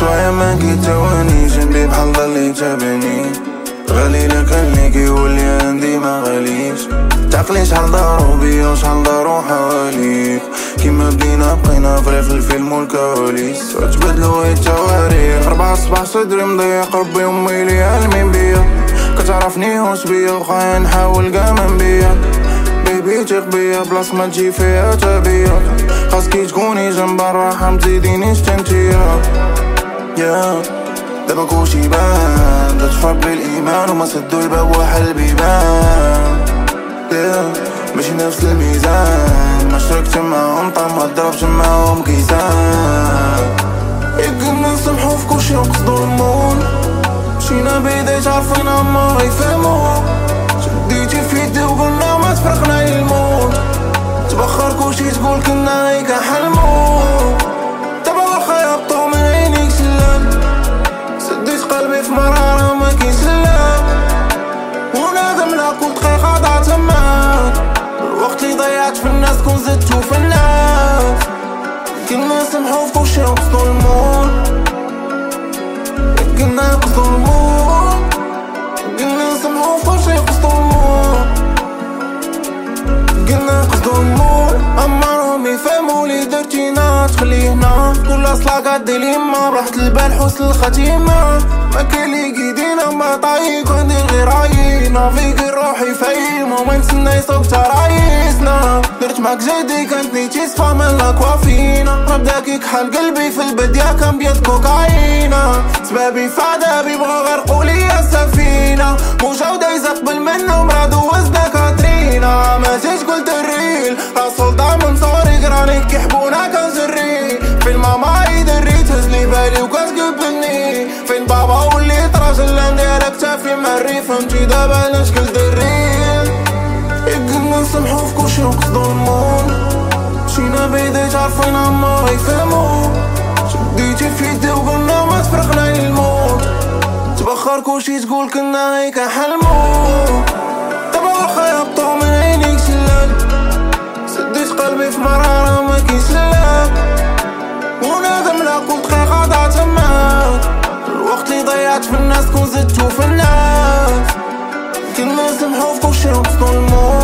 شوية ما كيتواني جنبي بحال ضلي جابني غالي لك اللي كيولي عندي ما تعقلي شحال دارو بيا وشحال دارو حواليك كيما بدينا بقينا فري في الفيلم والكواليس. تبدلو التواريخ. ربعة صباح صدري مضيق ربي أمي لي علمين بيا. كتعرفني هوش بيا وخايا نحاول كاع من بيا. بيبي تيق بيا بلاص ما تجي فيها تبيا. خاصكي تكوني جنب الراحة متزيدينيش تنتيا يا دابا كلشي بان تدفع بالايمان وما سدو الباب وحل البيبان ماشي نفس الميزان. ما شركت معاهم طعم ما ضربش معاهم كيسان يقدر نسمحو في كلشي ونقصدو المول مشينا بعيد عارفين ما يفهمو شديتي في يدي وقلنا ما تفرقنا الموت تبخر كلشي تقول كنا هيك حلمو اللي ضيعت في الناس كون زدتو في الناس. كنا نسمحو في كلشي ونقصدو المول. كنا نقصدو المول. كنا نسمحو في كلشي ونقصدو المول. قلنا قصدو المول. عمرهم يفهموا لي درتينا تخلي هنا. كل أصلا قد اليما رحت البال حسن الختيمة ما كاين لي قيدينا ما طايق عندي غير عينا فيك روحي فايم. وما نتسنى يصوب رايسنا معاك جدي كانت نيتي صفا من لاكوافينا نبدا كيك حال قلبي في البدية كان بيد كوكاينا سبابي فعدا بغا غرقوا لي السفينة موجة يزقبل منهم راه دوزنا كاترينا ما تيش قلت الريل راسول ضاع من صوري قراني كيحبونا كان سري فين ماما يدري تهزلي بالي وكتقبلني فين بابا وليت راجل عندي اكتافي مري فهمتي دابا نشكل دريل نسمحو في كلشي ونقصدو المول مشينا بعيد عارفين ما يفهمو شديتي في يدي وقلنا ما تفرقنا الموت. تبخر كلشي تقول كنا هيك حلمو دابا واخا يهبطو من عينيك سلام سديت قلبي في مرارة ما كاين سلام ونادم كل دقيقة ضاعت معاك الوقت اللي ضيعت في الناس كون زدتو في الناس. كنا نسمحو في كلشي ونقصدو المول